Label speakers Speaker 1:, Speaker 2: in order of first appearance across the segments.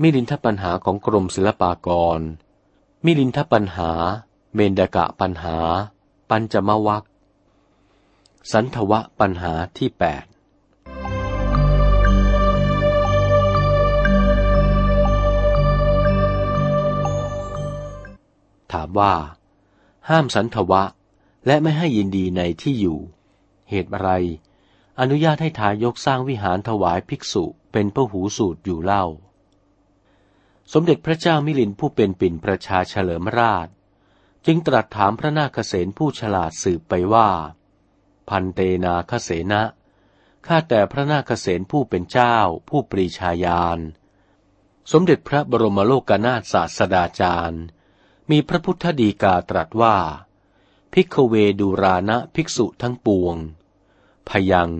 Speaker 1: มิลินทปัญหาของกรมศิลปากร มิลินทปัญหา เมนดกะปัญหา ปัญจมวัคสันทวะปัญหาที่แปดถามว่า ห้ามสันทวะ และไม่ให้ยินดีในที่อยู่ เหตุอะไร อนุญาตให้ทายกสร้างวิหารถวายภิกษุเป็นพระหูสูตรอยู่เล่า สมเด็จพระเจ้ามิลินผู้เป็นปิ่นประชาเฉลิมราช จึงตรัสถามพระนาคเษนผู้ฉลาดสืบไปว่า พันเตนาคเสนะข้าแต่พระนาคเษนผู้เป็นเจ้าผู้ปรีชาญาณ สมเด็จพระบรมโลกนาถศาสดาจารย์ มีพระพุทธดีกาตรัสว่า พิกเวดูรานะภิกษุทั้งปวง พยัง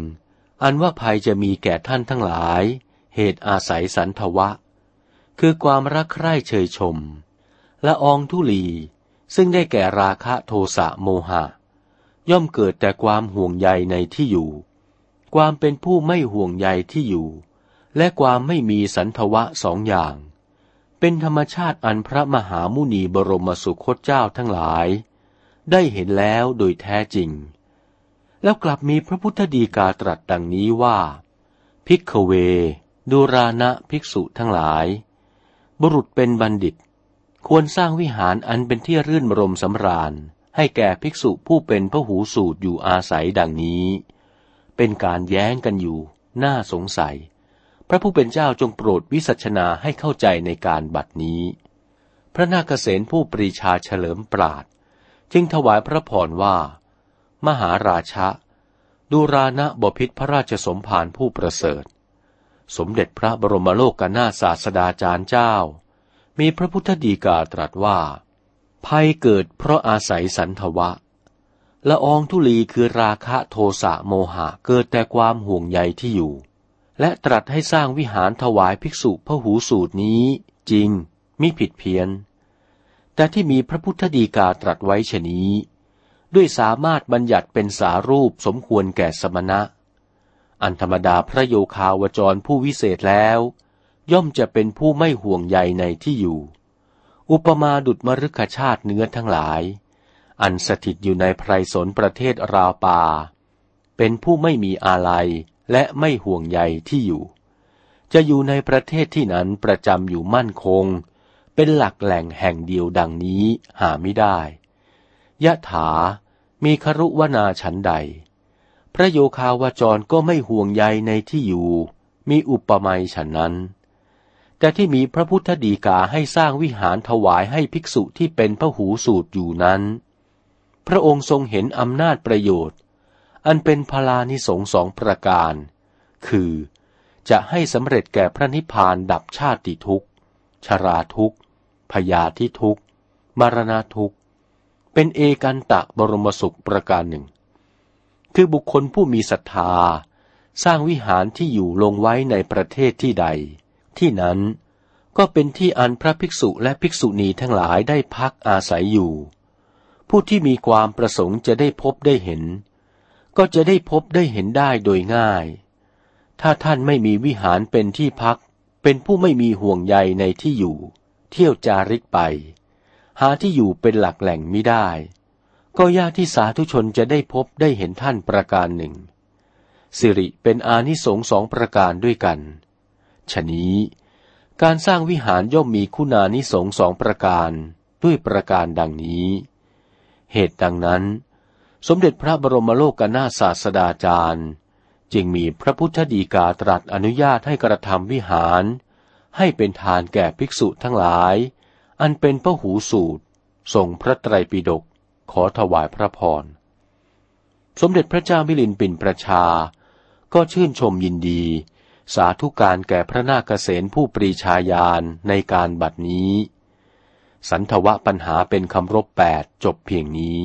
Speaker 1: อันว่าภัยจะมีแก่ท่านทั้งหลาย เหตุอาศัยสันทวะ คือความรักใคร่เชยชมและอองทุลี ซึ่งได้แก่ราคะโทสะโมหะ ย่อมเกิดแต่ความห่วงใยในที่อยู่ ความเป็นผู้ไม่ห่วงใยที่อยู่ และความไม่มีสันทวะสองอย่าง เป็นธรรมชาติอันพระมหามุนีบรมสุคตเจ้าทั้งหลาย ได้เห็นแล้วโดยแท้จริง แล้วกลับมีพระพุทธดีกาตรัสดังนี้ว่าพิกเว ดูรานะภิกษุทั้งหลาย บุรุษเป็นบัณฑิต ควรสร้างวิหารอันเป็นที่รื่นรมสำราญ ให้แก่ภิกษุผู้เป็นพระหูสูตรอยู่อาศัยดังนี้ เป็นการแย้งกันอยู่ น่าสงสัย พระผู้เป็นเจ้าจงโปรดวิสัชนาให้เข้าใจในการบัดนี้ พระนาคเษนผู้ปรีชาเฉลิมปราด จึงถวายพระพรว่า มหาราชะดูรานะบพิษพระราชสมภารผู้ประเสริฐ สมเด็จพระบรมโลกกนาศาสดาจารย์เจ้า มีพระพุทธดีกาตรัสว่า ภัยเกิดเพราะอาศัยสันทวะ ละอองทุลีคือราคะโทสะโมหะเกิดแต่ความห่วงใยที่อยู่ และตรัสให้สร้างวิหารถวายภิกษุพระหูสูตรนี้ จริง มิผิดเพี้ยน แต่ที่มีพระพุทธดีกาตรัสไว้ชนี้ ด้วยสามารถบัญญัติเป็นสารูปสมควรแก่สมณะ อันธรรมดาพระโยคาวจรผู้วิเศษแล้ว ย่อมจะเป็นผู้ไม่ห่วงใยในที่อยู่ อุปมาดุดมรุกชาติเนื้อทั้งหลาย อันสถิตอยู่ในไพรสนประเทศราวปา เป็นผู้ไม่มีอาลัยและไม่ห่วงใยที่อยู่ จะอยู่ในประเทศที่นั้นประจำอยู่มั่นคง เป็นหลักแหล่งแห่งเดียวดังนี้หาไม่ได้ยะถามีครุวนาฉันใด พระโยคาวาจรก็ไม่ห่วงใยในที่อยู่ มีอุปมาฉันนั้น แต่ที่มีพระพุทธดีกาให้สร้างวิหารถวายให้ภิกษุที่เป็นพระหูสูตรอยู่นั้น พระองค์ทรงเห็นอำนาจประโยชน์ อันเป็นพลานิสงสองประการ คือจะให้สำเร็จแก่พระนิพพานดับชาติทุกข์ ชราทุกข์ พยาธิทุกข์ มรณะทุกข์ เป็นเอกันตะบรมสุขประการหนึ่ง คือบุคคลผู้มีศรัทธา สร้างวิหารที่อยู่ลงไว้ในประเทศที่ใด ที่นั้นก็เป็นที่อันพระภิกษุและภิกษุณีทั้งหลายได้พักอาศัยอยู่ ผู้ที่มีความประสงค์จะได้พบได้เห็น ก็จะได้พบได้เห็นได้โดยง่าย ถ้าท่านไม่มีวิหารเป็นที่พัก เป็นผู้ไม่มีห่วงใยในที่อยู่ เที่ยวจาริกไป หาที่อยู่เป็นหลักแหล่งไม่ได้ ก็ยากที่สาธุชนจะได้พบได้เห็นท่านประการหนึ่ง สิริเป็นอานิสงส์สองประการด้วยกัน ฉนี้การสร้างวิหารย่อมมีคุณานิสงส์สองประการด้วยประการดังนี้ เหตุดังนั้น สมเด็จพระบรมโลกนาศาสดาจารย์ จึงมีพระพุทธดีกาตรัสอนุญาตให้กระทำวิหาร ให้เป็นทานแก่ภิกษุทั้งหลาย อันเป็นพระหูสูตรทรงพระไตรปิฎก ขอถวายพระพร สมเด็จพระเจ้ามิลินปินประชา ก็ชื่นชมยินดี สาธุการแก่พระนาคเษนผู้ปรีชาญาณในการบัดนี้ สันทวะปัญหาเป็นคำรบแปดจบเพียงนี้